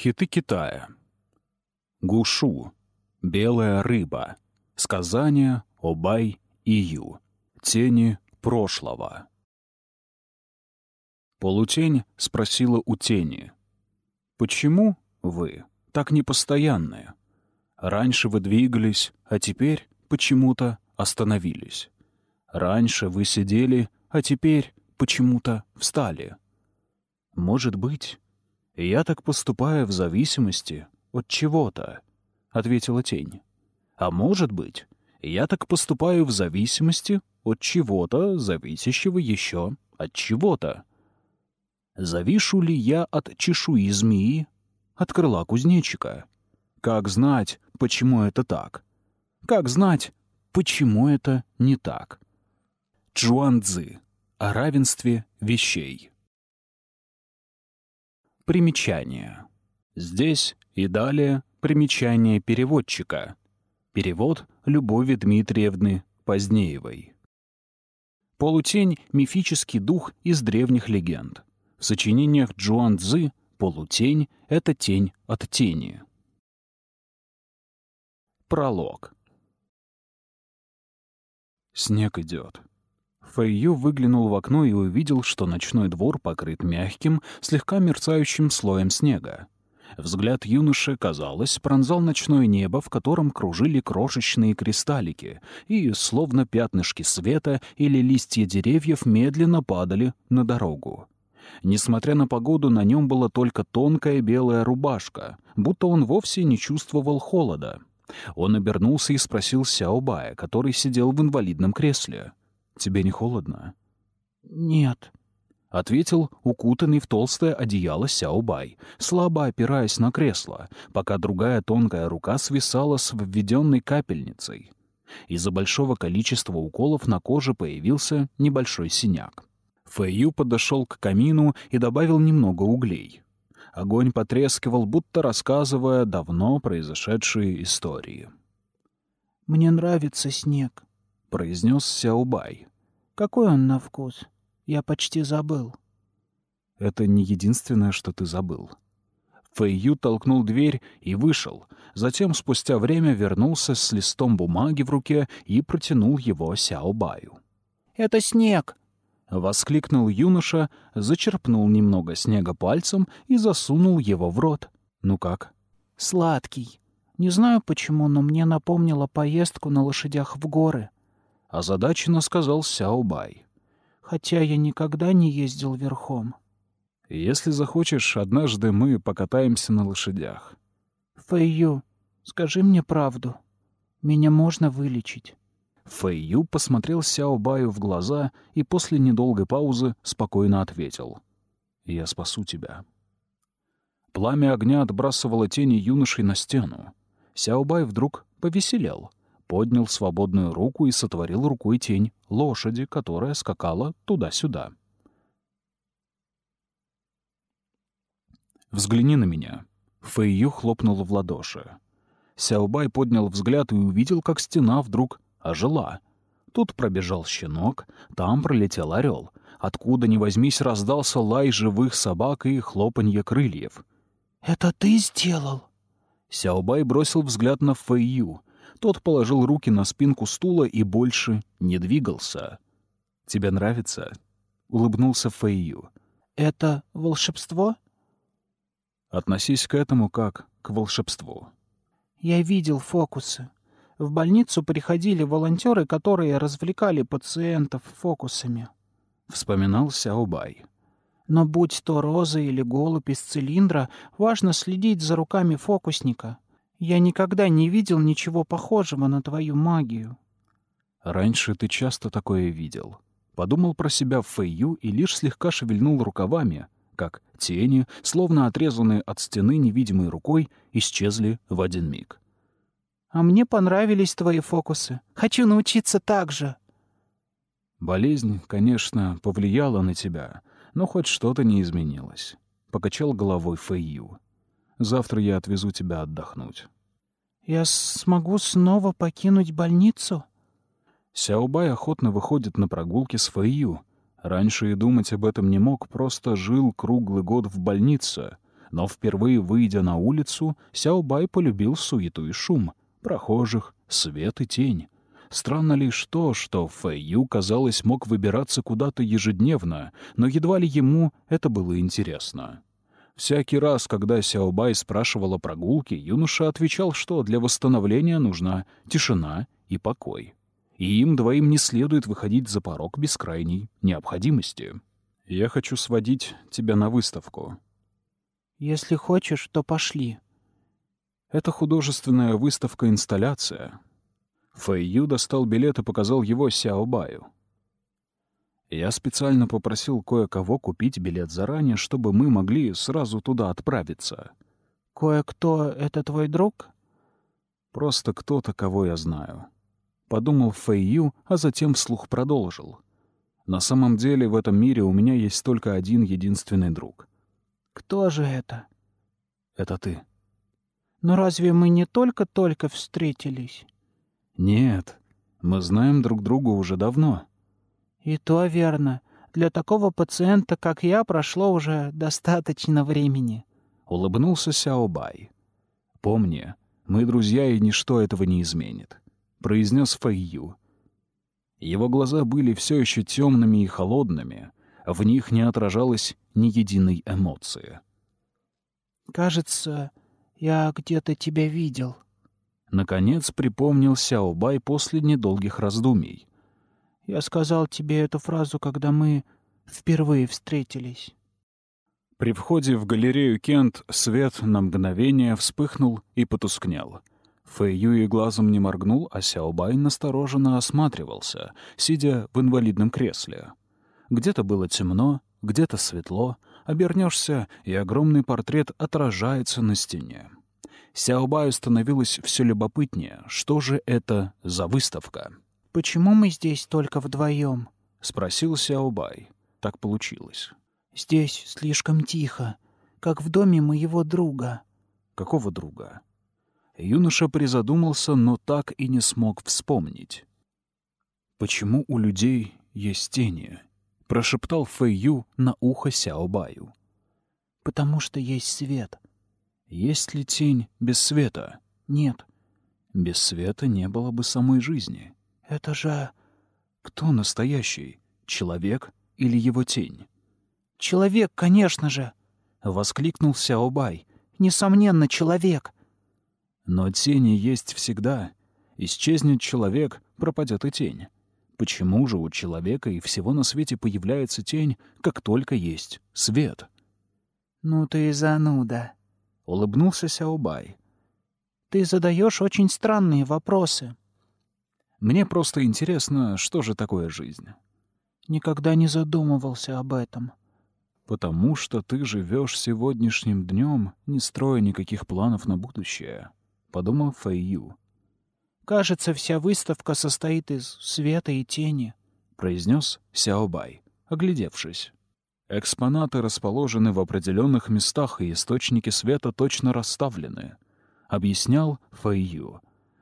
Хиты Китая. Гушу. Белая рыба. Сказания Обай и Ю. Тени прошлого. Полутень спросила у тени. «Почему вы так непостоянные? Раньше вы двигались, а теперь почему-то остановились. Раньше вы сидели, а теперь почему-то встали. Может быть, я так поступаю в зависимости от чего-то, — ответила тень. А может быть, я так поступаю в зависимости от чего-то, зависящего еще от чего-то. Завишу ли я от чешуи змеи, от крыла кузнечика? Как знать, почему это так? Как знать, почему это не так? Чжуанцзы о равенстве вещей. Примечание. Здесь и далее примечание переводчика. Перевод Любови Дмитриевны Позднеевой. Полутень — мифический дух из древних легенд. В сочинениях Джуан Цзы полутень — это тень от тени. Пролог. Снег идет. Фэйю выглянул в окно и увидел, что ночной двор покрыт мягким, слегка мерцающим слоем снега. Взгляд юноши, казалось, пронзал ночное небо, в котором кружили крошечные кристаллики, и, словно пятнышки света или листья деревьев, медленно падали на дорогу. Несмотря на погоду, на нем была только тонкая белая рубашка, будто он вовсе не чувствовал холода. Он обернулся и спросил Сяобая, который сидел в инвалидном кресле. Тебе не холодно?» «Нет», — ответил укутанный в толстое одеяло Сяобай, слабо опираясь на кресло, пока другая тонкая рука свисала с введенной капельницей. Из-за большого количества уколов на коже появился небольшой синяк. Фэйю подошел к камину и добавил немного углей. Огонь потрескивал, будто рассказывая давно произошедшие истории. «Мне нравится снег», — произнес Сяобай. Какой он на вкус? Я почти забыл. Это не единственное, что ты забыл. Фэйю толкнул дверь и вышел. Затем, спустя время, вернулся с листом бумаги в руке и протянул его Сяобаю. «Это снег!» — воскликнул юноша, зачерпнул немного снега пальцем и засунул его в рот. «Ну как?» «Сладкий. Не знаю почему, но мне напомнило поездку на лошадях в горы озадаченно сказал Сяобай. «Хотя я никогда не ездил верхом». «Если захочешь, однажды мы покатаемся на лошадях». «Фэйю, скажи мне правду. Меня можно вылечить». Фэйю посмотрел Сяобаю в глаза и после недолгой паузы спокойно ответил. «Я спасу тебя». Пламя огня отбрасывало тени юношей на стену. Сяобай вдруг повеселел — поднял свободную руку и сотворил рукой тень лошади, которая скакала туда-сюда. «Взгляни на меня». Фэйю хлопнула в ладоши. Сяобай поднял взгляд и увидел, как стена вдруг ожила. Тут пробежал щенок, там пролетел орел. Откуда ни возьмись раздался лай живых собак и хлопанье крыльев. «Это ты сделал?» Сяобай бросил взгляд на Фэйю. Тот положил руки на спинку стула и больше не двигался. «Тебе нравится?» — улыбнулся Фэйю. «Это волшебство?» «Относись к этому как к волшебству». «Я видел фокусы. В больницу приходили волонтеры, которые развлекали пациентов фокусами», — вспоминал Сяобай. «Но будь то роза или голубь из цилиндра, важно следить за руками фокусника. Я никогда не видел ничего похожего на твою магию. Раньше ты часто такое видел. Подумал про себя Фэйю и лишь слегка шевельнул рукавами, как тени, словно отрезанные от стены невидимой рукой, исчезли в один миг. «А мне понравились твои фокусы. Хочу научиться так же». «Болезнь, конечно, повлияла на тебя, но хоть что-то не изменилось», — покачал головой Фэйю. Завтра я отвезу тебя отдохнуть». «Я смогу снова покинуть больницу?» Сяобай охотно выходит на прогулки с Фэйю. Раньше и думать об этом не мог, просто жил круглый год в больнице. Но впервые выйдя на улицу, Сяобай полюбил суету и шум, прохожих, свет и тень. Странно лишь то, что Фэйю, казалось, мог выбираться куда-то ежедневно, но едва ли ему это было интересно. Всякий раз, когда Сяобай спрашивал о прогулке, юноша отвечал, что для восстановления нужна тишина и покой. И им двоим не следует выходить за порог без крайней необходимости. «Я хочу сводить тебя на выставку». «Если хочешь, то пошли». Это художественная выставка-инсталляция. Фэй Ю достал билет и показал его Сяо Баю. Я специально попросил кое-кого купить билет заранее, чтобы мы могли сразу туда отправиться. «Кое-кто — это твой друг?» «Просто кто-то, кого я знаю». Подумал Фэй Ю, а затем вслух продолжил. «На самом деле в этом мире у меня есть только один единственный друг». «Кто же это?» «Это ты». «Но разве мы не только-только встретились?» «Нет, мы знаем друг друга уже давно». «И то верно. Для такого пациента, как я, прошло уже достаточно времени», — улыбнулся Сяобай. «Помни, мы друзья, и ничто этого не изменит», — произнес Фэйю. Его глаза были все еще темными и холодными, в них не отражалось ни единой эмоции. «Кажется, я где-то тебя видел», Наконец припомнил Сяобай после недолгих раздумий. «Я сказал тебе эту фразу, когда мы впервые встретились». При входе в галерею Кент свет на мгновение вспыхнул и потускнел. Фэй Юи глазом не моргнул, а Сяобай настороженно осматривался, сидя в инвалидном кресле. Где-то было темно, где-то светло, обернешься, и огромный портрет отражается на стене. Сяобаю становилось все любопытнее, что же это за выставка. «Почему мы здесь только вдвоем?» — спросил Сяобай. Так получилось. «Здесь слишком тихо, как в доме моего друга». «Какого друга?» Юноша призадумался, но так и не смог вспомнить. «Почему у людей есть тени?» — прошептал Фэйю на ухо Сяобаю. «Потому что есть свет», есть ли тень без света? Нет. Без света не было бы самой жизни. Это же... Кто настоящий? Человек или его тень? Человек, конечно же! Воскликнул Сяобай. Несомненно, человек. Но тени есть всегда. Исчезнет человек, пропадет и тень. Почему же у человека и всего на свете появляется тень, как только есть свет? Ну ты зануда, улыбнулся Сяобай. Ты задаешь очень странные вопросы. Мне просто интересно, что же такое жизнь. Никогда не задумывался об этом. Потому что ты живешь сегодняшним днем, не строя никаких планов на будущее, подумал Фэйю. Кажется, вся выставка состоит из света и тени, произнес Сяобай, оглядевшись. Экспонаты расположены в определенных местах, и источники света точно расставлены. Объяснял Фэйю.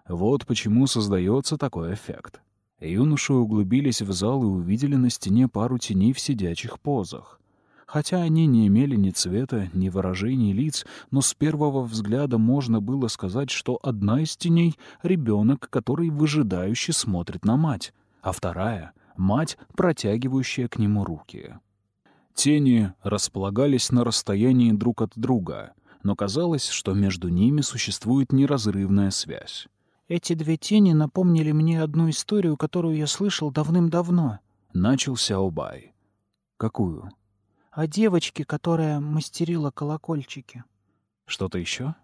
Вот почему создается такой эффект. Юноши углубились в зал и увидели на стене пару теней в сидячих позах. Хотя они не имели ни цвета, ни выражений лиц, но с первого взгляда можно было сказать, что одна из теней — ребенок, который выжидающе смотрит на мать, а вторая — мать, протягивающая к нему руки. Тени располагались на расстоянии друг от друга, но казалось, что между ними существует неразрывная связь. «Эти две тени напомнили мне одну историю, которую я слышал давным-давно», — начал Сяобай. «Какую?» «О девочке, которая мастерила колокольчики». «Что-то еще?»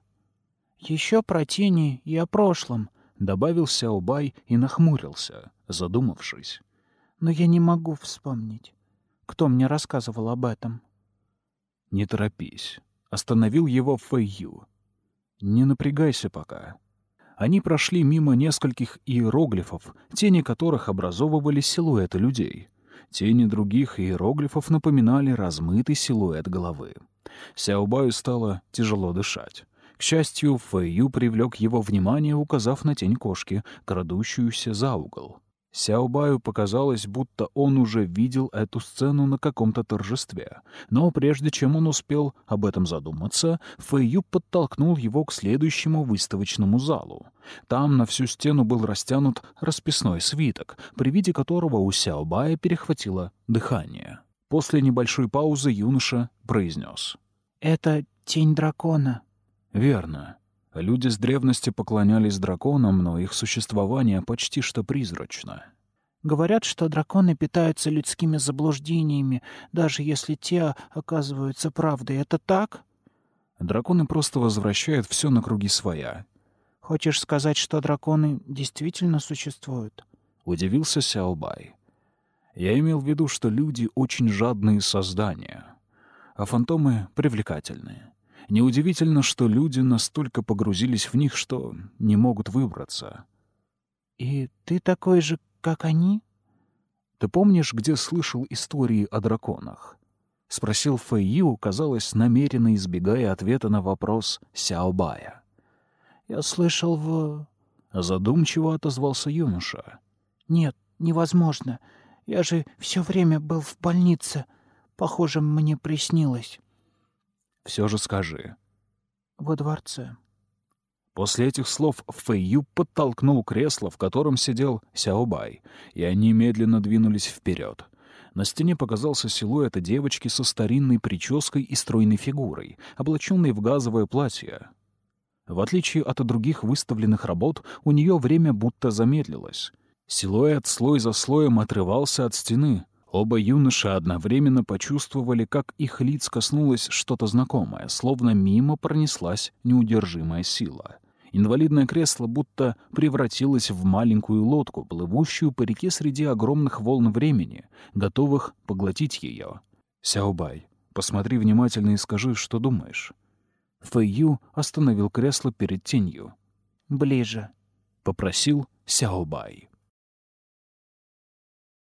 «Еще про тени и о прошлом», — добавил Сяобай и нахмурился, задумавшись. «Но я не могу вспомнить кто мне рассказывал об этом. «Не торопись», — остановил его Фэйю. «Не напрягайся пока». Они прошли мимо нескольких иероглифов, тени которых образовывали силуэты людей. Тени других иероглифов напоминали размытый силуэт головы. Сяобаю стало тяжело дышать. К счастью, Фэйю привлек его внимание, указав на тень кошки, крадущуюся за угол. Сяобаю показалось, будто он уже видел эту сцену на каком-то торжестве. Но прежде чем он успел об этом задуматься, Фэйю подтолкнул его к следующему выставочному залу. Там на всю стену был растянут расписной свиток, при виде которого у Сяобая перехватило дыхание. После небольшой паузы юноша произнес. «Это тень дракона». «Верно. Люди с древности поклонялись драконам, но их существование почти что призрачно. Говорят, что драконы питаются людскими заблуждениями, даже если те оказываются правдой. Это так? Драконы просто возвращают все на круги своя. Хочешь сказать, что драконы действительно существуют? Удивился Сяобай. Я имел в виду, что люди очень жадные создания, а фантомы привлекательные. Неудивительно, что люди настолько погрузились в них, что не могут выбраться. «И ты такой же, как они?» «Ты помнишь, где слышал истории о драконах?» — спросил Фэйю, казалось, намеренно избегая ответа на вопрос Сяобая. «Я слышал в...» — задумчиво отозвался юноша. «Нет, невозможно. Я же все время был в больнице. Похоже, мне приснилось». Все же скажи. Во дворце. После этих слов Фэйю подтолкнул кресло, в котором сидел Сяобай, и они медленно двинулись вперед. На стене показался силуэт девочки со старинной прической и стройной фигурой, облаченной в газовое платье. В отличие от других выставленных работ, у нее время будто замедлилось. Силуэт слой за слоем отрывался от стены, Оба юноши одновременно почувствовали, как их лиц коснулось что-то знакомое, словно мимо пронеслась неудержимая сила. Инвалидное кресло будто превратилось в маленькую лодку, плывущую по реке среди огромных волн времени, готовых поглотить ее. «Сяобай, посмотри внимательно и скажи, что думаешь». Фэйю остановил кресло перед тенью. «Ближе», — попросил Сяобай.